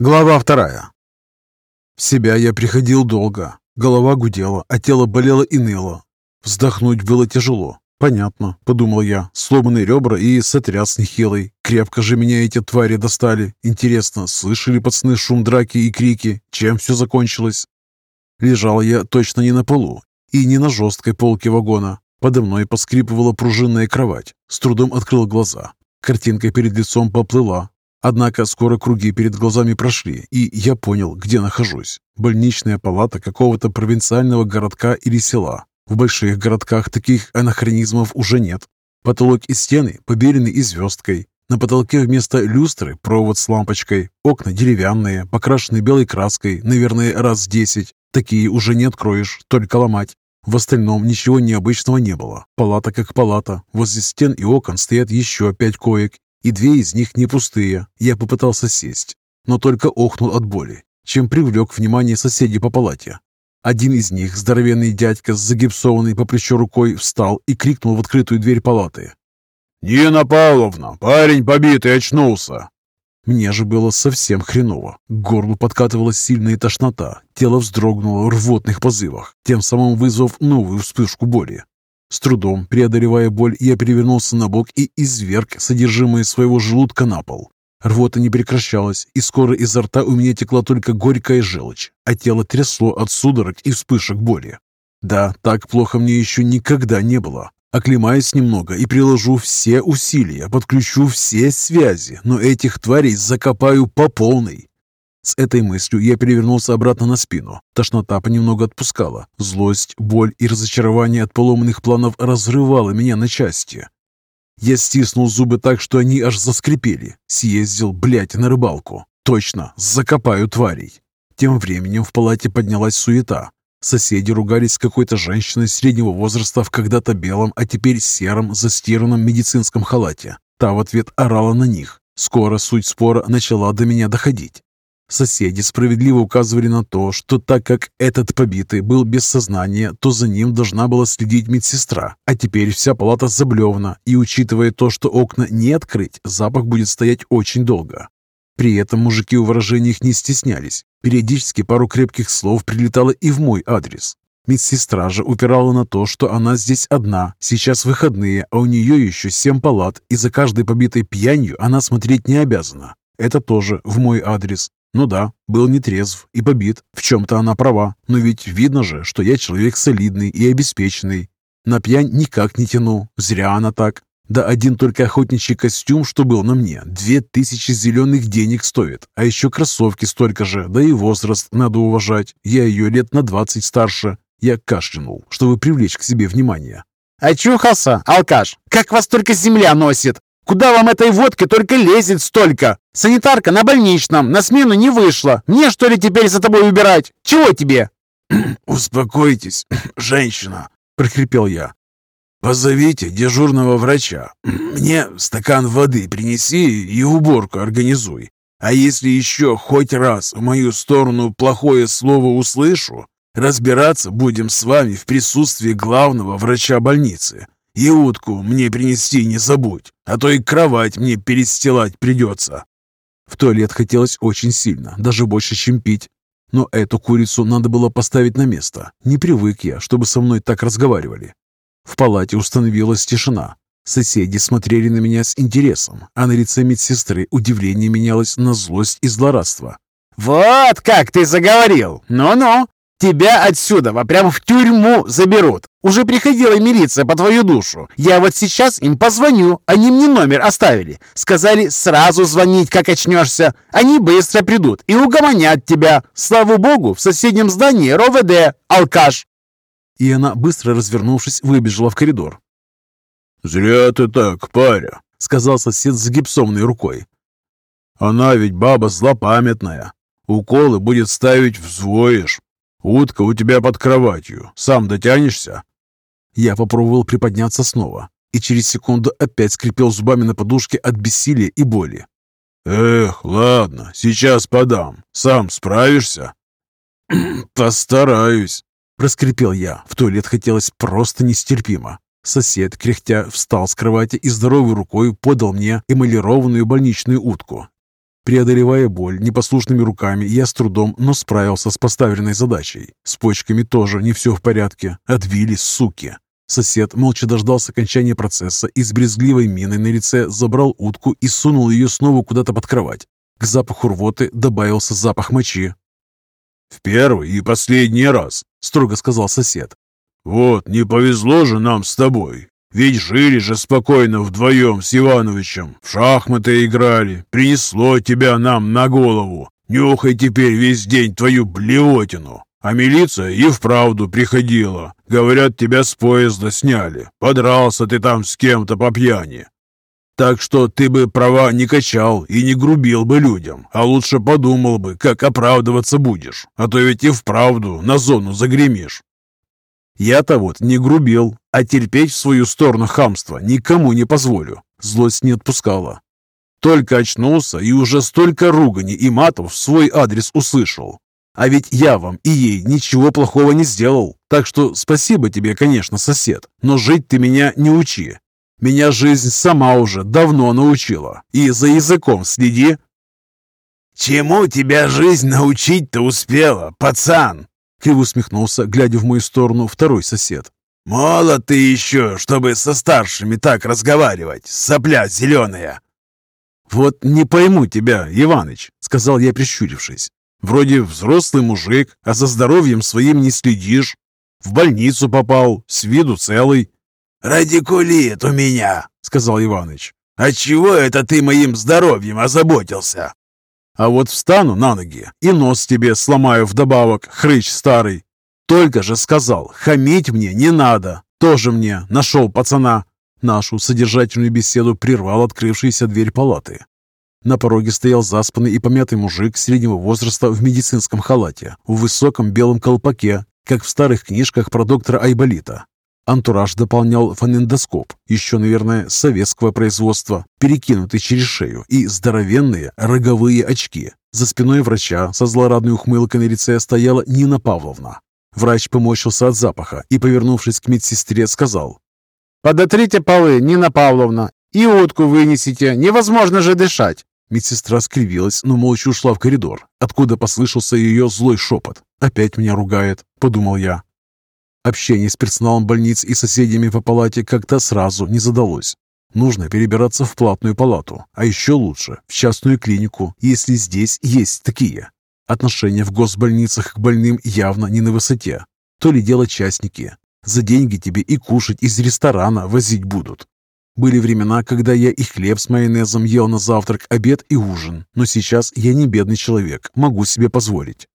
Глава вторая. В себя я приходил долго. Голова гудела, а тело болело и ныло. Вздохнуть было тяжело. «Понятно», — подумал я, сломанные ребра и сотряс нехилый. Крепко же меня эти твари достали. Интересно, слышали пацаны шум драки и крики? Чем все закончилось? Лежал я точно не на полу и не на жесткой полке вагона. Подо мной поскрипывала пружинная кровать. С трудом открыл глаза. Картинка перед лицом поплыла, Однако скоро круги перед глазами прошли, и я понял, где нахожусь. Больничная палата какого-то провинциального городка или села. В больших городках таких анахронизмов уже нет. Потолок и стены побелены и звездкой. На потолке вместо люстры провод с лампочкой. Окна деревянные, покрашены белой краской, наверное, раз десять. Такие уже не откроешь, только ломать. В остальном ничего необычного не было. Палата как палата. Возле стен и окон стоят еще пять коек и две из них не пустые. Я попытался сесть, но только охнул от боли, чем привлек внимание соседей по палате. Один из них, здоровенный дядька с загипсованной по плечу рукой, встал и крикнул в открытую дверь палаты. «Нина Павловна, парень побитый очнулся!» Мне же было совсем хреново. К горлу подкатывалась сильная тошнота, тело вздрогнуло в рвотных позывах, тем самым вызвав новую вспышку боли. С трудом, преодолевая боль, я перевернулся на бок и изверг содержимое своего желудка на пол. Рвота не прекращалась, и скоро изо рта у меня текла только горькая желчь, а тело трясло от судорог и вспышек боли. Да, так плохо мне еще никогда не было. Оклемаюсь немного и приложу все усилия, подключу все связи, но этих тварей закопаю по полной. С этой мыслью я перевернулся обратно на спину. Тошнота понемногу отпускала. Злость, боль и разочарование от поломанных планов разрывало меня на части. Я стиснул зубы так, что они аж заскрипели. Съездил, блядь, на рыбалку. Точно, закопаю тварей. Тем временем в палате поднялась суета. Соседи ругались с какой-то женщиной среднего возраста в когда-то белом, а теперь сером, застиранном медицинском халате. Та в ответ орала на них. Скоро суть спора начала до меня доходить. Соседи справедливо указывали на то, что так как этот побитый был без сознания, то за ним должна была следить медсестра. А теперь вся палата заблевана, и учитывая то, что окна не открыть, запах будет стоять очень долго. При этом мужики в выражениях не стеснялись. Периодически пару крепких слов прилетало и в мой адрес. Медсестра же упирала на то, что она здесь одна, сейчас выходные, а у нее еще семь палат, и за каждой побитой пьянью она смотреть не обязана. Это тоже в мой адрес. Ну да, был нетрезв и побит. В чем-то она права. Но ведь видно же, что я человек солидный и обеспеченный. На пьянь никак не тяну. Зря она так. Да один только охотничий костюм, что был на мне, две тысячи зеленых денег стоит. А еще кроссовки столько же, да и возраст надо уважать. Я ее лет на двадцать старше. Я кашлянул, чтобы привлечь к себе внимание. «Очухался, алкаш! Как вас только земля носит! Куда вам этой водки только лезет столько? Санитарка на больничном, на смену не вышла. Мне, что ли, теперь за тобой убирать? Чего тебе?» «Успокойтесь, женщина», — прохрипел я. «Позовите дежурного врача. Мне стакан воды принеси и уборку организуй. А если еще хоть раз в мою сторону плохое слово услышу, разбираться будем с вами в присутствии главного врача больницы. И утку мне принести не забудь, а то и кровать мне перестилать придется». В туалет хотелось очень сильно, даже больше, чем пить. Но эту курицу надо было поставить на место. Не привык я, чтобы со мной так разговаривали. В палате установилась тишина. Соседи смотрели на меня с интересом, а на лице медсестры удивление менялось на злость и злорадство. «Вот как ты заговорил! Ну-ну, Тебя отсюда, во прямо в тюрьму заберут. Уже приходила милиция по твою душу. Я вот сейчас им позвоню. Они мне номер оставили. Сказали сразу звонить, как очнешься. Они быстро придут и угомонят тебя. Слава богу, в соседнем здании РОВД. Алкаш. И она, быстро развернувшись, выбежала в коридор. «Зря ты так, паря», — сказал сосед с гипсованной рукой. «Она ведь баба злопамятная. Уколы будет ставить взвоишь. «Утка у тебя под кроватью. Сам дотянешься?» Я попробовал приподняться снова и через секунду опять скрипел зубами на подушке от бессилия и боли. «Эх, ладно, сейчас подам. Сам справишься?» «Постараюсь», — проскрипел я. В туалет хотелось просто нестерпимо. Сосед, кряхтя, встал с кровати и здоровой рукой подал мне эмалированную больничную утку. Преодолевая боль непослушными руками, я с трудом, но справился с поставленной задачей. С почками тоже не все в порядке. Отвили, суки. Сосед молча дождался окончания процесса и с брезгливой миной на лице забрал утку и сунул ее снова куда-то под кровать. К запаху рвоты добавился запах мочи. «В первый и последний раз», — строго сказал сосед. «Вот, не повезло же нам с тобой. Ведь жили же спокойно вдвоем с Ивановичем, в шахматы играли, принесло тебя нам на голову. Нюхай теперь весь день твою блевотину. А милиция и вправду приходила. Говорят, тебя с поезда сняли. Подрался ты там с кем-то по пьяни. Так что ты бы права не качал и не грубил бы людям, а лучше подумал бы, как оправдываться будешь. А то ведь и вправду на зону загремишь. Я-то вот не грубил, а терпеть в свою сторону хамство никому не позволю. Злость не отпускала. Только очнулся и уже столько ругани и матов в свой адрес услышал. А ведь я вам и ей ничего плохого не сделал. Так что спасибо тебе, конечно, сосед, но жить ты меня не учи. Меня жизнь сама уже давно научила. И за языком следи. «Чему тебя жизнь научить-то успела, пацан?» Криво усмехнулся, глядя в мою сторону, второй сосед. «Молод ты еще, чтобы со старшими так разговаривать, сопля зеленая!» «Вот не пойму тебя, Иваныч», — сказал я, прищурившись. «Вроде взрослый мужик, а за здоровьем своим не следишь. В больницу попал, с виду целый». «Радикулит у меня», — сказал Иваныч. «Отчего это ты моим здоровьем озаботился?» А вот встану на ноги и нос тебе сломаю вдобавок, хрыч старый. Только же сказал, хамить мне не надо. Тоже мне нашел пацана. Нашу содержательную беседу прервал открывшаяся дверь палаты. На пороге стоял заспанный и помятый мужик среднего возраста в медицинском халате, в высоком белом колпаке, как в старых книжках про доктора Айболита. Антураж дополнял фонендоскоп, еще, наверное, советского производства, перекинутый через шею, и здоровенные роговые очки. За спиной врача со злорадной ухмылкой на лице стояла Нина Павловна. Врач поморщился от запаха и, повернувшись к медсестре, сказал. «Подотрите полы, Нина Павловна, и утку вынесите, невозможно же дышать!» Медсестра скривилась, но молча ушла в коридор, откуда послышался ее злой шепот. «Опять меня ругает», — подумал я. Общение с персоналом больниц и соседями по палате как-то сразу не задалось. Нужно перебираться в платную палату, а еще лучше в частную клинику, если здесь есть такие. Отношения в госбольницах к больным явно не на высоте. То ли дело частники. За деньги тебе и кушать из ресторана возить будут. Были времена, когда я и хлеб с майонезом ел на завтрак, обед и ужин. Но сейчас я не бедный человек, могу себе позволить.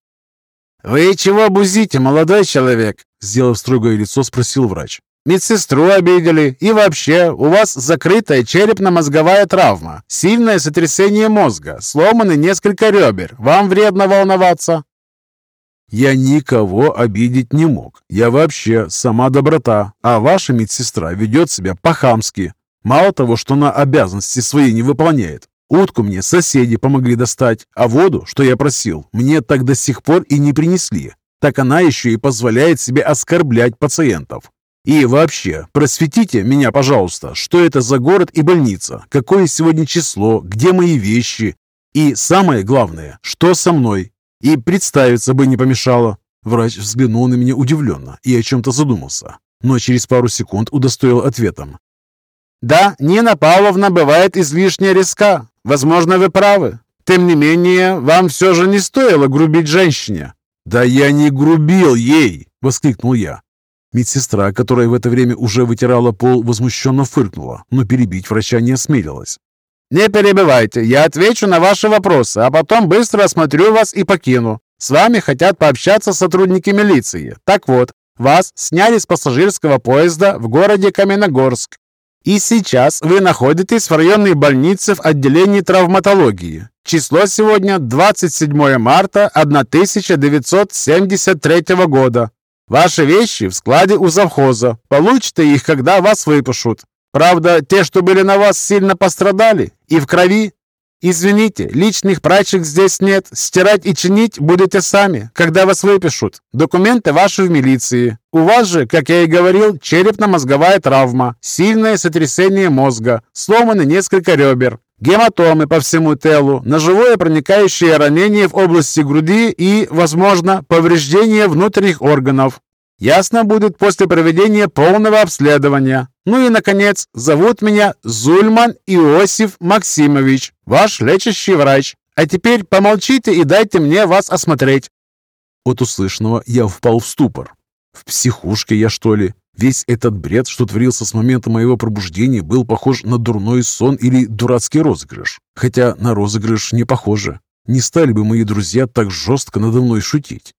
«Вы чего бузите, молодой человек?» Сделав строгое лицо, спросил врач. «Медсестру обидели. И вообще, у вас закрытая черепно-мозговая травма, сильное сотрясение мозга, сломаны несколько ребер. Вам вредно волноваться». «Я никого обидеть не мог. Я вообще сама доброта, а ваша медсестра ведет себя по-хамски. Мало того, что она обязанности свои не выполняет, Утку мне соседи помогли достать, а воду, что я просил, мне так до сих пор и не принесли. Так она еще и позволяет себе оскорблять пациентов. И вообще, просветите меня, пожалуйста, что это за город и больница, какое сегодня число, где мои вещи. И самое главное, что со мной. И представиться бы не помешало. Врач взглянул на меня удивленно и о чем-то задумался, но через пару секунд удостоил ответом. «Да, Нина Павловна бывает излишне резка. Возможно, вы правы. Тем не менее, вам все же не стоило грубить женщине». «Да я не грубил ей!» — воскликнул я. Медсестра, которая в это время уже вытирала пол, возмущенно фыркнула, но перебить врача не осмелилась. «Не перебивайте, я отвечу на ваши вопросы, а потом быстро осмотрю вас и покину. С вами хотят пообщаться сотрудники милиции. Так вот, вас сняли с пассажирского поезда в городе Каменогорск. И сейчас вы находитесь в районной больнице в отделении травматологии. Число сегодня 27 марта 1973 года. Ваши вещи в складе у завхоза. Получите их, когда вас выпишут. Правда, те, что были на вас, сильно пострадали и в крови. «Извините, личных прачек здесь нет. Стирать и чинить будете сами, когда вас выпишут. Документы ваши в милиции. У вас же, как я и говорил, черепно-мозговая травма, сильное сотрясение мозга, сломаны несколько ребер. Гематомы по всему телу, ножевое проникающее ранение в области груди и, возможно, повреждение внутренних органов. Ясно будет после проведения полного обследования. Ну и, наконец, зовут меня Зульман Иосиф Максимович, ваш лечащий врач. А теперь помолчите и дайте мне вас осмотреть». От услышанного я впал в ступор. В психушке я, что ли? Весь этот бред, что творился с момента моего пробуждения, был похож на дурной сон или дурацкий розыгрыш. Хотя на розыгрыш не похоже. Не стали бы мои друзья так жестко надо мной шутить.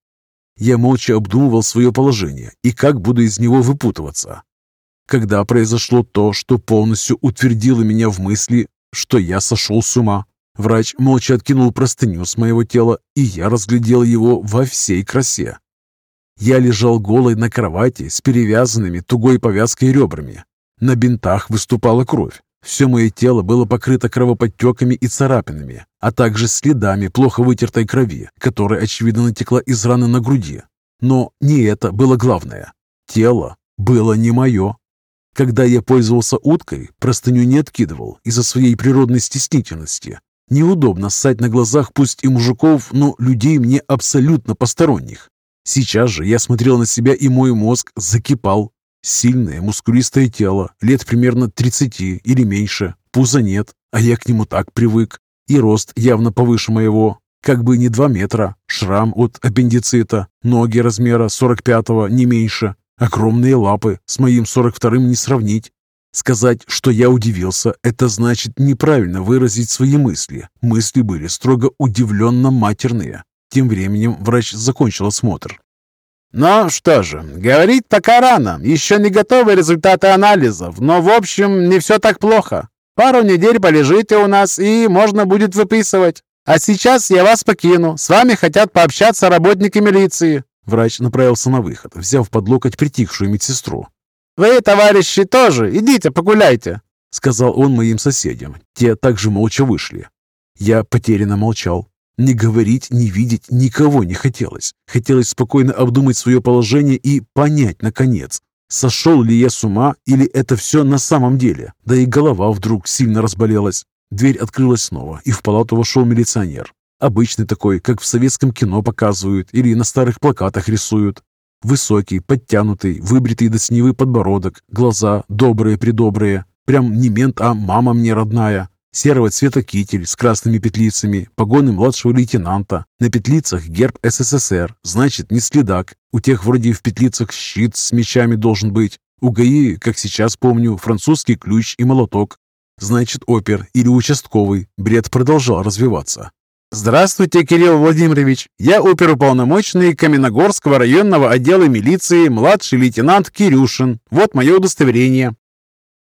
Я молча обдумывал свое положение и как буду из него выпутываться. Когда произошло то, что полностью утвердило меня в мысли, что я сошел с ума, врач молча откинул простыню с моего тела, и я разглядел его во всей красе. Я лежал голой на кровати с перевязанными тугой повязкой ребрами. На бинтах выступала кровь. Все мое тело было покрыто кровоподтеками и царапинами, а также следами плохо вытертой крови, которая, очевидно, натекла из раны на груди. Но не это было главное. Тело было не мое. Когда я пользовался уткой, простыню не откидывал из-за своей природной стеснительности. Неудобно ссать на глазах пусть и мужиков, но людей мне абсолютно посторонних. Сейчас же я смотрел на себя, и мой мозг закипал. Сильное, мускулистое тело, лет примерно 30 или меньше, пуза нет, а я к нему так привык. И рост явно повыше моего, как бы не 2 метра, шрам от аппендицита, ноги размера 45-го, не меньше, огромные лапы, с моим 42-м не сравнить. Сказать, что я удивился, это значит неправильно выразить свои мысли. Мысли были строго удивленно матерные. Тем временем врач закончил осмотр. «Ну что же, говорить пока рано. Еще не готовы результаты анализов, но, в общем, не все так плохо. Пару недель полежите у нас, и можно будет выписывать. А сейчас я вас покину. С вами хотят пообщаться работники милиции». Врач направился на выход, взяв под локоть притихшую медсестру. «Вы, товарищи, тоже идите погуляйте», — сказал он моим соседям. Те также молча вышли. Я потерянно молчал. Не говорить, не видеть никого не хотелось. Хотелось спокойно обдумать свое положение и понять, наконец, сошел ли я с ума или это все на самом деле. Да и голова вдруг сильно разболелась. Дверь открылась снова, и в палату вошел милиционер. Обычный такой, как в советском кино показывают или на старых плакатах рисуют. Высокий, подтянутый, выбритый до снивы подбородок, глаза добрые-предобрые. Прям не мент, а мама мне родная. Серого цвета китель с красными петлицами, погоны младшего лейтенанта. На петлицах герб СССР, значит, не следак. У тех вроде в петлицах щит с мечами должен быть. У ГАИ, как сейчас помню, французский ключ и молоток. Значит, опер или участковый. Бред продолжал развиваться. «Здравствуйте, Кирилл Владимирович. Я оперуполномоченный Каменогорского районного отдела милиции, младший лейтенант Кирюшин. Вот мое удостоверение».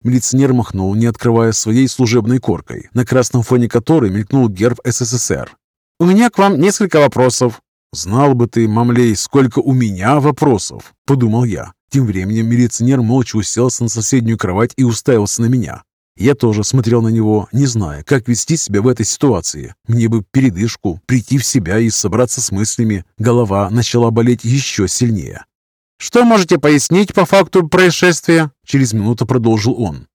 Милиционер махнул, не открывая своей служебной коркой, на красном фоне которой мелькнул герб СССР. «У меня к вам несколько вопросов». «Знал бы ты, мамлей, сколько у меня вопросов», — подумал я. Тем временем милиционер молча уселся на соседнюю кровать и уставился на меня. Я тоже смотрел на него, не зная, как вести себя в этой ситуации. Мне бы передышку, прийти в себя и собраться с мыслями. Голова начала болеть еще сильнее. «Что можете пояснить по факту происшествия?» Через минуту продолжил он.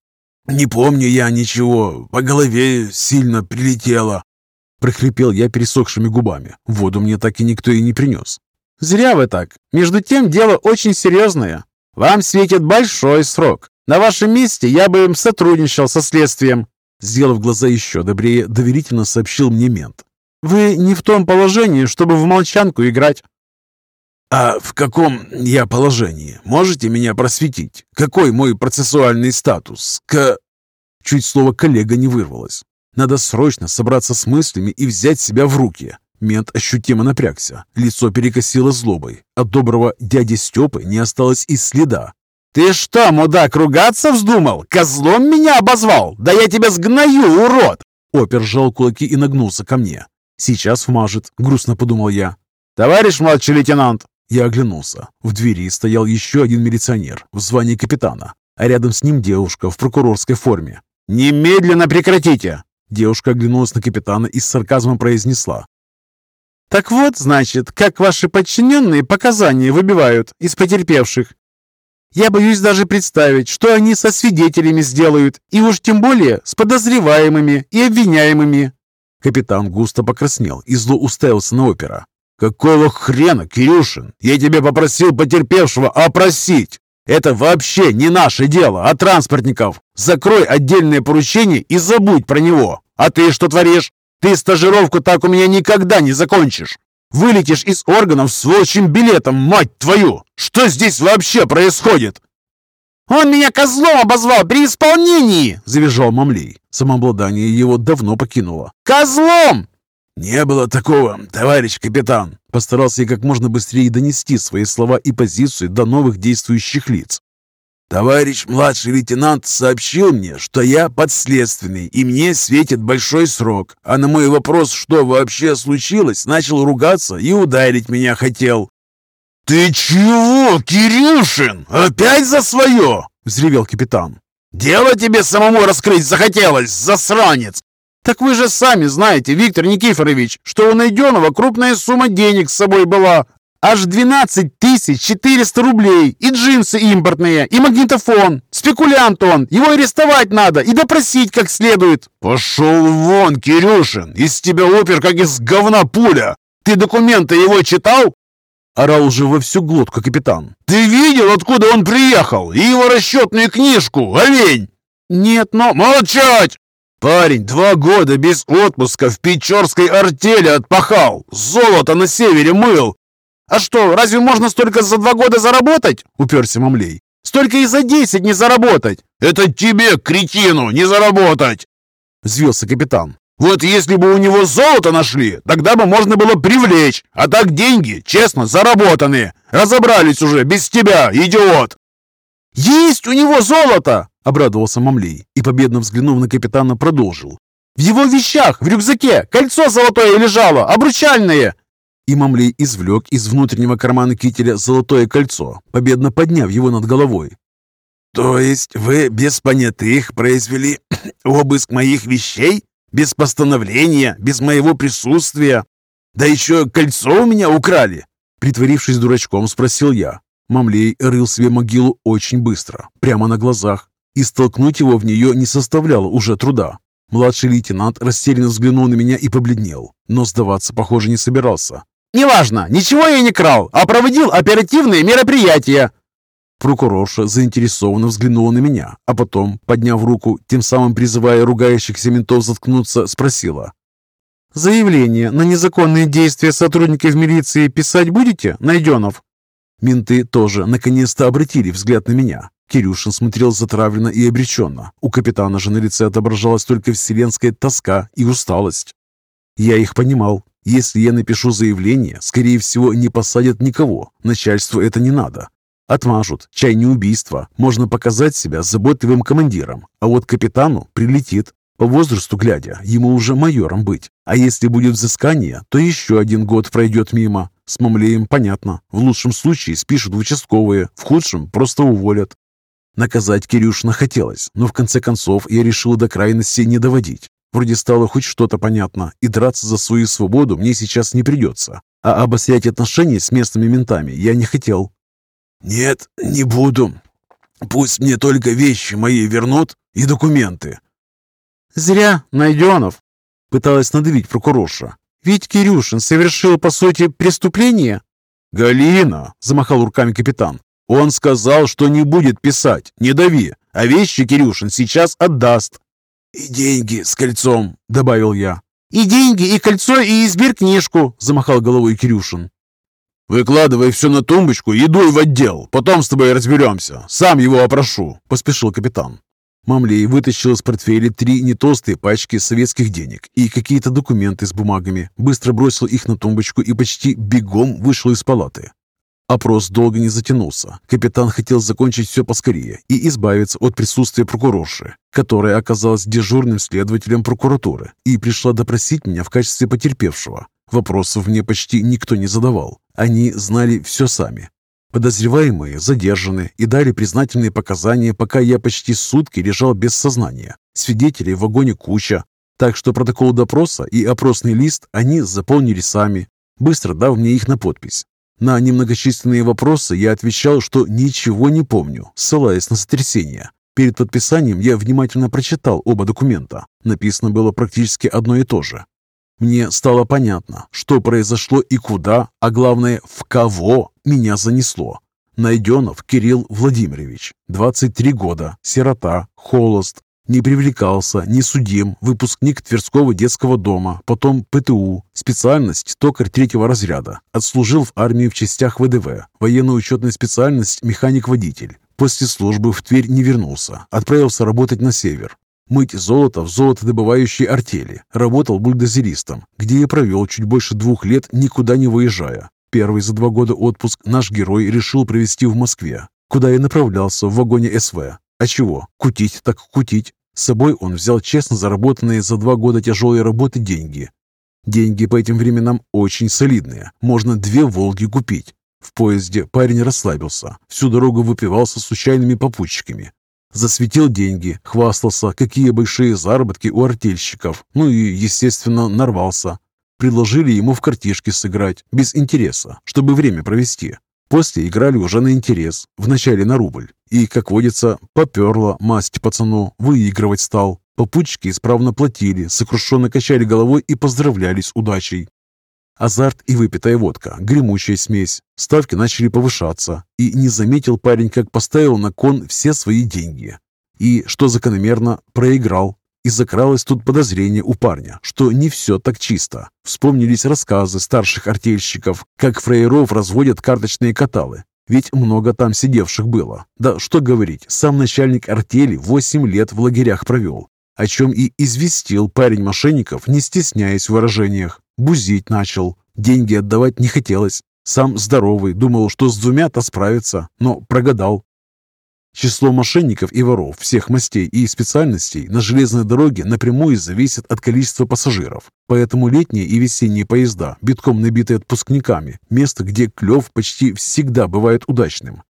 «Не помню я ничего. По голове сильно прилетело». Прохрипел я пересохшими губами. Воду мне так и никто и не принес. «Зря вы так. Между тем, дело очень серьезное. Вам светит большой срок. На вашем месте я бы сотрудничал со следствием». Сделав глаза еще добрее, доверительно сообщил мне мент. «Вы не в том положении, чтобы в молчанку играть. «А в каком я положении? Можете меня просветить? Какой мой процессуальный статус? К...» Чуть слово «коллега» не вырвалось. Надо срочно собраться с мыслями и взять себя в руки. Мент ощутимо напрягся. Лицо перекосило злобой. От доброго дяди Степы не осталось и следа. «Ты что, мудак, ругаться вздумал? Козлом меня обозвал? Да я тебя сгною, урод!» Опер сжал кулаки и нагнулся ко мне. «Сейчас вмажет», — грустно подумал я. «Товарищ младший лейтенант!» Я оглянулся. В двери стоял еще один милиционер в звании капитана, а рядом с ним девушка в прокурорской форме. «Немедленно прекратите!» Девушка оглянулась на капитана и с сарказмом произнесла. «Так вот, значит, как ваши подчиненные показания выбивают из потерпевших. Я боюсь даже представить, что они со свидетелями сделают, и уж тем более с подозреваемыми и обвиняемыми». Капитан густо покраснел и зло уставился на опера. «Какого хрена, Кирюшин? Я тебя попросил потерпевшего опросить! Это вообще не наше дело, а транспортников! Закрой отдельное поручение и забудь про него! А ты что творишь? Ты стажировку так у меня никогда не закончишь! Вылетишь из органов с волчьим билетом, мать твою! Что здесь вообще происходит?» «Он меня козлом обозвал при исполнении!» – завизжал Мамлей. Самообладание его давно покинуло. «Козлом!» «Не было такого, товарищ капитан!» Постарался я как можно быстрее донести свои слова и позицию до новых действующих лиц. «Товарищ младший лейтенант сообщил мне, что я подследственный, и мне светит большой срок, а на мой вопрос, что вообще случилось, начал ругаться и ударить меня хотел». «Ты чего, Кирюшин? Опять за свое?» — взревел капитан. «Дело тебе самому раскрыть захотелось, засранец! Так вы же сами знаете, Виктор Никифорович, что у Найденова крупная сумма денег с собой была. Аж 12 400 рублей, и джинсы импортные, и магнитофон. Спекулянт он, его арестовать надо и допросить как следует. Пошел вон, Кирюшин, из тебя опер, как из говна пуля. Ты документы его читал? Орал уже во всю глотку капитан. «Ты видел, откуда он приехал? И его расчетную книжку, олень?» «Нет, но...» «Молчать! Парень два года без отпуска в Печорской артели отпахал, золото на севере мыл. А что, разве можно столько за два года заработать?» — уперся Мамлей. «Столько и за десять не заработать!» «Это тебе, кретину, не заработать!» — взвился капитан. Вот если бы у него золото нашли, тогда бы можно было привлечь. А так деньги, честно, заработанные. Разобрались уже без тебя, идиот!» «Есть у него золото!» — обрадовался Мамлей и, победно взглянув на капитана, продолжил. «В его вещах, в рюкзаке, кольцо золотое лежало, обручальное!» И Мамлей извлек из внутреннего кармана кителя золотое кольцо, победно подняв его над головой. «То есть вы без понятых произвели обыск моих вещей?» Без постановления, без моего присутствия. Да еще кольцо у меня украли!» Притворившись дурачком, спросил я. Мамлей рыл себе могилу очень быстро, прямо на глазах, и столкнуть его в нее не составляло уже труда. Младший лейтенант растерянно взглянул на меня и побледнел, но сдаваться, похоже, не собирался. «Неважно, ничего я не крал, а проводил оперативные мероприятия!» Прокурорша заинтересованно взглянула на меня, а потом, подняв руку, тем самым призывая ругающихся ментов заткнуться, спросила. «Заявление на незаконные действия сотрудников милиции писать будете, Найденов?» Менты тоже наконец-то обратили взгляд на меня. Кирюшин смотрел затравленно и обреченно. У капитана же на лице отображалась только вселенская тоска и усталость. Я их понимал. Если я напишу заявление, скорее всего, не посадят никого. Начальству это не надо. Отмажут, чай не убийство. Можно показать себя заботливым командиром. А вот капитану прилетит. По возрасту глядя, ему уже майором быть. А если будет взыскание, то еще один год пройдет мимо. С Мамлеем понятно. В лучшем случае спишут в участковые, в худшем просто уволят. Наказать Кирюшина хотелось, но в конце концов я решил до крайности не доводить. Вроде стало хоть что-то понятно, и драться за свою свободу мне сейчас не придется. А обострять отношения с местными ментами я не хотел. «Нет, не буду. Пусть мне только вещи мои вернут и документы». «Зря, Найденов!» — пыталась надавить прокурорша. «Ведь Кирюшин совершил, по сути, преступление». «Галина!» — замахал руками капитан. «Он сказал, что не будет писать. Не дави. А вещи Кирюшин сейчас отдаст». «И деньги с кольцом», — добавил я. «И деньги, и кольцо, и избиркнижку», — замахал головой Кирюшин. «Выкладывай все на тумбочку и дуй в отдел. Потом с тобой разберемся. Сам его опрошу», — поспешил капитан. Мамлей вытащил из портфеля три не толстые пачки советских денег и какие-то документы с бумагами, быстро бросил их на тумбочку и почти бегом вышел из палаты. Опрос долго не затянулся. Капитан хотел закончить все поскорее и избавиться от присутствия прокурорши, которая оказалась дежурным следователем прокуратуры и пришла допросить меня в качестве потерпевшего. Вопросов мне почти никто не задавал. Они знали все сами. Подозреваемые задержаны и дали признательные показания, пока я почти сутки лежал без сознания. Свидетелей в вагоне куча, так что протокол допроса и опросный лист они заполнили сами, быстро дав мне их на подпись. На немногочисленные вопросы я отвечал, что ничего не помню, ссылаясь на сотрясение. Перед подписанием я внимательно прочитал оба документа. Написано было практически одно и то же. Мне стало понятно, что произошло и куда, а главное, в кого меня занесло. Найденов Кирилл Владимирович, 23 года, сирота, холост, не привлекался, не судим, выпускник Тверского детского дома, потом ПТУ, специальность токарь третьего разряда. Отслужил в армии в частях ВДВ, военно-учетная специальность механик-водитель. После службы в Тверь не вернулся, отправился работать на север. Мыть золото в золотодобывающей артели. Работал бульдозеристом, где я провел чуть больше двух лет, никуда не выезжая. Первый за два года отпуск наш герой решил провести в Москве, куда я направлялся в вагоне СВ. А чего? Кутить так кутить. С собой он взял честно заработанные за два года тяжелой работы деньги. Деньги по этим временам очень солидные. Можно две «Волги» купить. В поезде парень расслабился. Всю дорогу выпивал со случайными попутчиками. Засветил деньги, хвастался, какие большие заработки у артельщиков. Ну и, естественно, нарвался. Предложили ему в картишки сыграть, без интереса, чтобы время провести. После играли уже на интерес, вначале на рубль. И, как водится, поперло масть пацану, выигрывать стал. Попутчики исправно платили, сокрушенно качали головой и поздравляли с удачей. Азарт и выпитая водка, гремучая смесь. Ставки начали повышаться, и не заметил парень, как поставил на кон все свои деньги. И, что закономерно, проиграл. И закралось тут подозрение у парня, что не все так чисто. Вспомнились рассказы старших артельщиков, как фраеров разводят карточные каталы. Ведь много там сидевших было. Да что говорить, сам начальник артели 8 лет в лагерях провел. О чем и известил парень мошенников, не стесняясь в выражениях. Бузить начал. Деньги отдавать не хотелось. Сам здоровый, думал, что с двумя-то справится, но прогадал. Число мошенников и воров всех мастей и специальностей на железной дороге напрямую зависит от количества пассажиров. Поэтому летние и весенние поезда, битком набитые отпускниками, место, где клев почти всегда бывает удачным.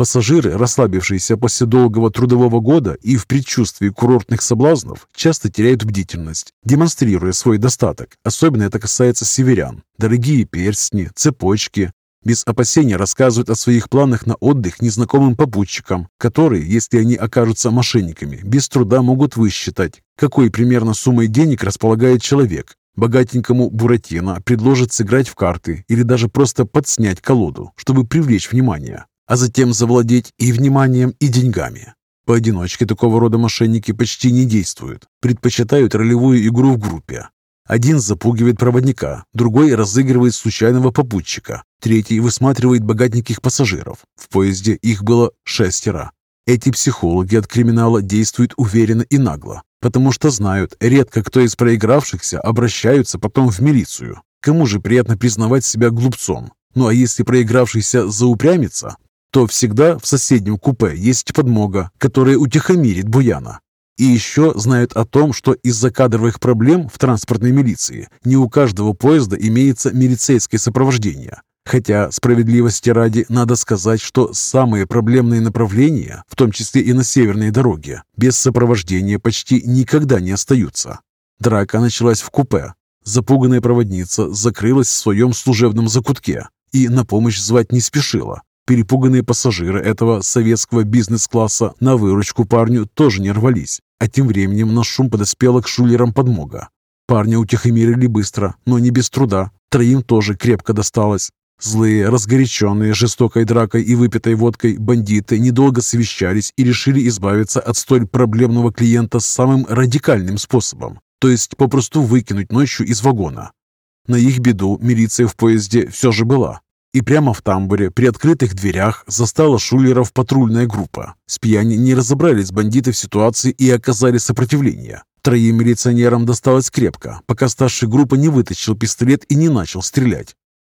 Пассажиры, расслабившиеся после долгого трудового года и в предчувствии курортных соблазнов, часто теряют бдительность, демонстрируя свой достаток. Особенно это касается северян. Дорогие перстни, цепочки, без опасения рассказывают о своих планах на отдых незнакомым попутчикам, которые, если они окажутся мошенниками, без труда могут высчитать, какой примерно суммой денег располагает человек. Богатенькому Буратино предложат сыграть в карты или даже просто подснять колоду, чтобы привлечь внимание, а затем завладеть и вниманием, и деньгами. Поодиночке такого рода мошенники почти не действуют, предпочитают ролевую игру в группе. Один запугивает проводника, другой разыгрывает случайного попутчика, третий высматривает богатеньких пассажиров. В поезде их было шестеро. Эти психологи от криминала действуют уверенно и нагло, потому что знают, редко кто из проигравшихся обращаются потом в милицию. Кому же приятно признавать себя глупцом? Ну а если проигравшийся заупрямится, то всегда в соседнем купе есть подмога, которая утихомирит Буяна. И еще знают о том, что из-за кадровых проблем в транспортной милиции не у каждого поезда имеется милицейское сопровождение. Хотя, справедливости ради, надо сказать, что самые проблемные направления, в том числе и на северной дороге, без сопровождения почти никогда не остаются. Драка началась в купе. Запуганная проводница закрылась в своем служебном закутке и на помощь звать не спешила. Перепуганные пассажиры этого советского бизнес-класса на выручку парню тоже не рвались. А тем временем на шум подоспела к шулерам подмога. Парня утихомирили быстро, но не без труда. Троим тоже крепко досталось. Злые, разгоряченные жестокой дракой и выпитой водкой бандиты недолго совещались и решили избавиться от столь проблемного клиента самым радикальным способом, то есть попросту выкинуть ночью из вагона. На их беду милиция в поезде все же была, и прямо в тамбуре, при открытых дверях, застала шулеров патрульная группа. С не разобрались бандиты в ситуации и оказали сопротивление. Троим милиционерам досталось крепко, пока старший группа не вытащил пистолет и не начал стрелять.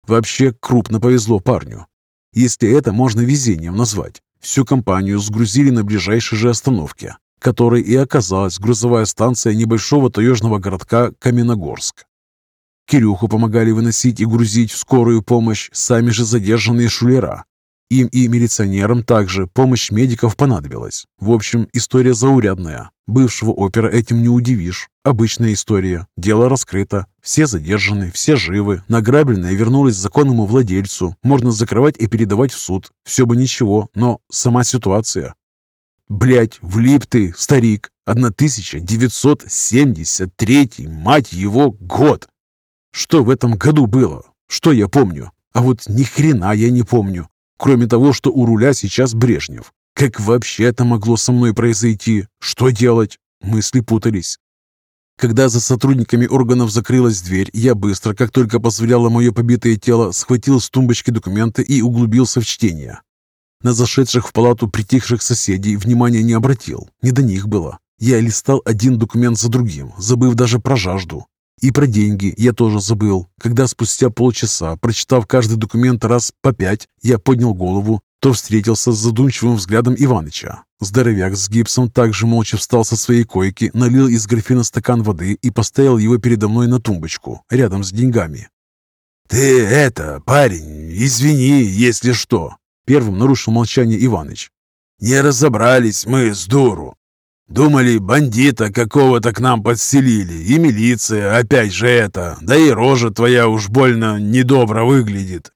Вообще крупно повезло парню. Если это можно везением назвать. Всю компанию сгрузили на ближайшей же остановке, которой и оказалась грузовая станция небольшого таежного городка Каменогорск. Кирюху помогали выносить и грузить в скорую помощь сами же задержанные шулера. Им и милиционерам также помощь медиков понадобилась. В общем, история заурядная. Бывшего опера этим не удивишь. Обычная история. Дело раскрыто. Все задержаны, все живы. Награбленное вернулось законному владельцу. Можно закрывать и передавать в суд. Все бы ничего, но сама ситуация. Блять, влип ты, старик. 1973, мать его, год. Что в этом году было? Что я помню? А вот ни хрена я не помню. Кроме того, что у руля сейчас Брежнев. Как вообще это могло со мной произойти? Что делать? Мысли путались. Когда за сотрудниками органов закрылась дверь, я быстро, как только позволяло мое побитое тело, схватил с тумбочки документы и углубился в чтение. На зашедших в палату притихших соседей внимания не обратил. Не до них было. Я листал один документ за другим, забыв даже про жажду. И про деньги я тоже забыл. Когда спустя полчаса, прочитав каждый документ раз по пять, я поднял голову, то встретился с задумчивым взглядом Иваныча. Здоровяк с гипсом также молча встал со своей койки, налил из графина стакан воды и поставил его передо мной на тумбочку, рядом с деньгами. «Ты это, парень, извини, если что!» Первым нарушил молчание Иваныч. «Не разобрались мы с дуру. Думали, бандита какого-то к нам подселили, и милиция, опять же это, да и рожа твоя уж больно недобро выглядит.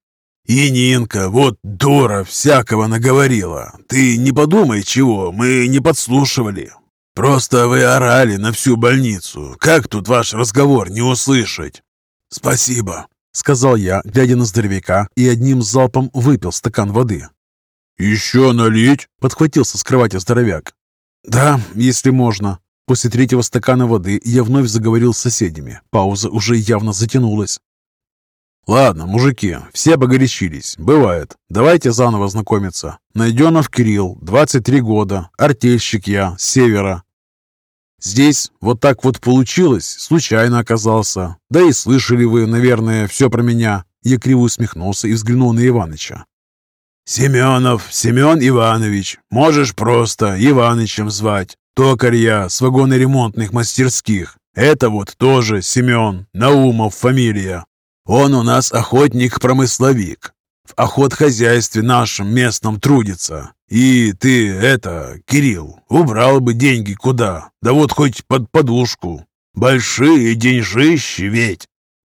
И Нинка, вот дура, всякого наговорила. Ты не подумай чего, мы не подслушивали. Просто вы орали на всю больницу. Как тут ваш разговор не услышать? Спасибо, сказал я, глядя на здоровяка, и одним залпом выпил стакан воды. «Еще налить?» — подхватился с кровати здоровяк. «Да, если можно». После третьего стакана воды я вновь заговорил с соседями. Пауза уже явно затянулась. «Ладно, мужики, все погорячились. Бывает. Давайте заново знакомиться. Найденов Кирилл, 23 года, артельщик я, с севера. Здесь вот так вот получилось, случайно оказался. Да и слышали вы, наверное, все про меня». Я криво усмехнулся и взглянул на Иваныча. «Семенов, Семен Иванович, можешь просто Иванычем звать. Токарь я с вагоноремонтных мастерских. Это вот тоже Семен, Наумов фамилия. Он у нас охотник-промысловик. В охотхозяйстве нашем местном трудится. И ты, это, Кирилл, убрал бы деньги куда? Да вот хоть под подушку. Большие деньжищи ведь.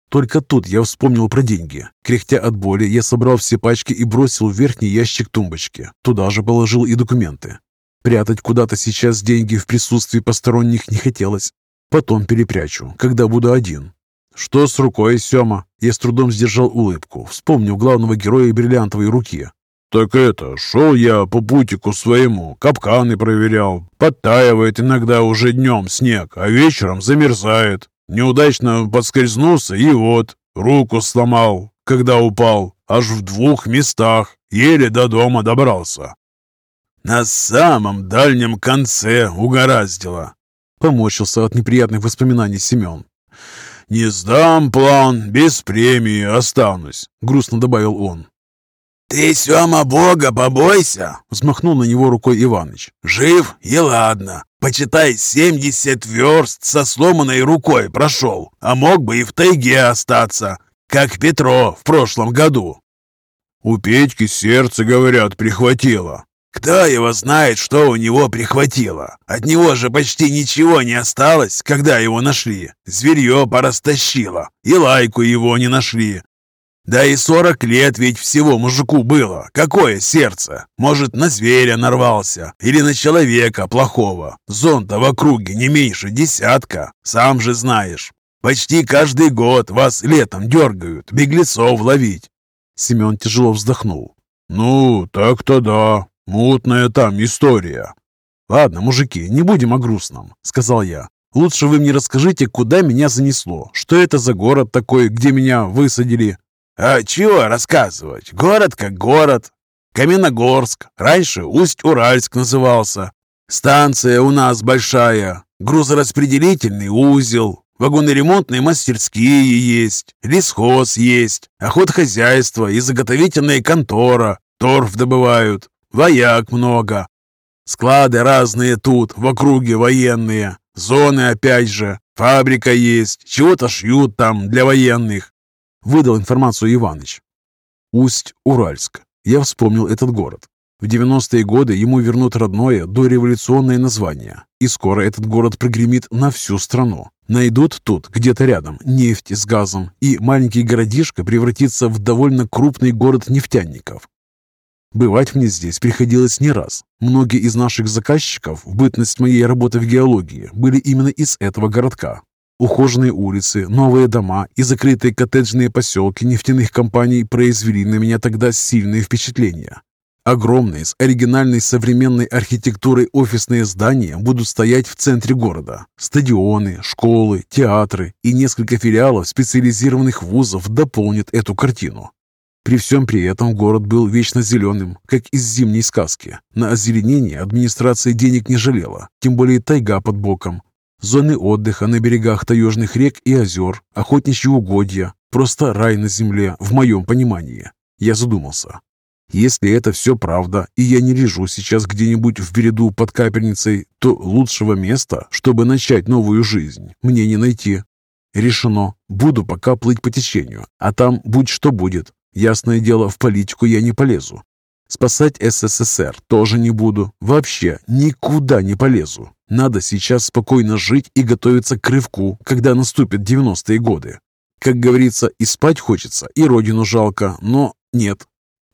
Только тут я вспомнил про деньги. Кряхтя от боли, я собрал все пачки и бросил в верхний ящик тумбочки. Туда же положил и документы. Прятать куда-то сейчас деньги в присутствии посторонних не хотелось. Потом перепрячу, когда буду один. «Что с рукой, Сёма?» Я с трудом сдержал улыбку, вспомнив главного героя бриллиантовой руки. «Так это, шел я по путику своему, капканы проверял. Подтаивает иногда уже днем снег, а вечером замерзает. Неудачно подскользнулся и вот, руку сломал, когда упал, аж в двух местах, еле до дома добрался. На самом дальнем конце угораздило. Поморщился от неприятных воспоминаний Семен. «Не сдам план, без премии останусь», — грустно добавил он. «Ты, Сема, Бога побойся!» — взмахнул на него рукой Иваныч. «Жив и ладно. Почитай, семьдесят верст со сломанной рукой прошел, а мог бы и в тайге остаться, как Петро в прошлом году». «У Петьки сердце, говорят, прихватило». «Кто его знает, что у него прихватило? От него же почти ничего не осталось, когда его нашли. Зверье порастащило, и лайку его не нашли. Да и сорок лет ведь всего мужику было. Какое сердце? Может, на зверя нарвался или на человека плохого. Зонта в округе не меньше десятка, сам же знаешь. Почти каждый год вас летом дергают, беглецов ловить. Семен тяжело вздохнул. «Ну, так-то да. Мутная там история». «Ладно, мужики, не будем о грустном», — сказал я. «Лучше вы мне расскажите, куда меня занесло. Что это за город такой, где меня высадили?» А чего рассказывать? Город как город. Каменногорск. Раньше Усть-Уральск назывался. Станция у нас большая. Грузораспределительный узел. Вагоноремонтные мастерские есть. Лесхоз есть. Охотхозяйство и заготовительная контора. Торф добывают. Вояк много. Склады разные тут, в округе военные. Зоны опять же. Фабрика есть. Чего-то шьют там для военных выдал информацию Иваныч. Усть-Уральск. Я вспомнил этот город. В 90-е годы ему вернут родное дореволюционное название, и скоро этот город прогремит на всю страну. Найдут тут, где-то рядом, нефть с газом, и маленький городишко превратится в довольно крупный город нефтяников. Бывать мне здесь приходилось не раз. Многие из наших заказчиков в бытность моей работы в геологии были именно из этого городка. Ухоженные улицы, новые дома и закрытые коттеджные поселки нефтяных компаний произвели на меня тогда сильные впечатления. Огромные, с оригинальной современной архитектурой офисные здания будут стоять в центре города. Стадионы, школы, театры и несколько филиалов специализированных вузов дополнят эту картину. При всем при этом город был вечно зеленым, как из зимней сказки. На озеленение администрация денег не жалела, тем более тайга под боком. Зоны отдыха на берегах таежных рек и озер, охотничьи угодья. Просто рай на земле, в моем понимании. Я задумался. Если это все правда, и я не лежу сейчас где-нибудь в бреду под капельницей, то лучшего места, чтобы начать новую жизнь, мне не найти. Решено. Буду пока плыть по течению, а там будь что будет. Ясное дело, в политику я не полезу. Спасать СССР тоже не буду. Вообще никуда не полезу. Надо сейчас спокойно жить и готовиться к рывку, когда наступят 90-е годы. Как говорится, и спать хочется, и родину жалко, но нет,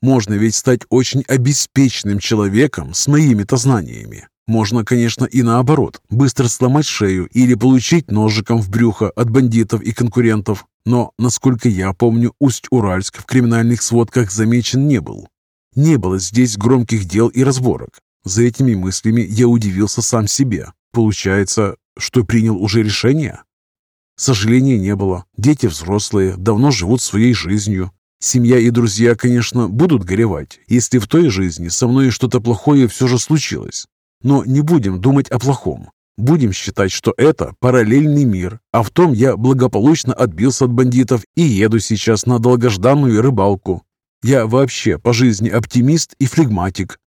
можно ведь стать очень обеспеченным человеком с моими-то знаниями. Можно, конечно, и наоборот, быстро сломать шею или получить ножиком в брюхо от бандитов и конкурентов. Но, насколько я помню, Усть-Уральск в криминальных сводках замечен не был. Не было здесь громких дел и разборок. За этими мыслями я удивился сам себе. Получается, что принял уже решение? Сожаления не было. Дети взрослые, давно живут своей жизнью. Семья и друзья, конечно, будут горевать, если в той жизни со мной что-то плохое все же случилось. Но не будем думать о плохом. Будем считать, что это параллельный мир, а в том я благополучно отбился от бандитов и еду сейчас на долгожданную рыбалку. Я вообще по жизни оптимист и флегматик,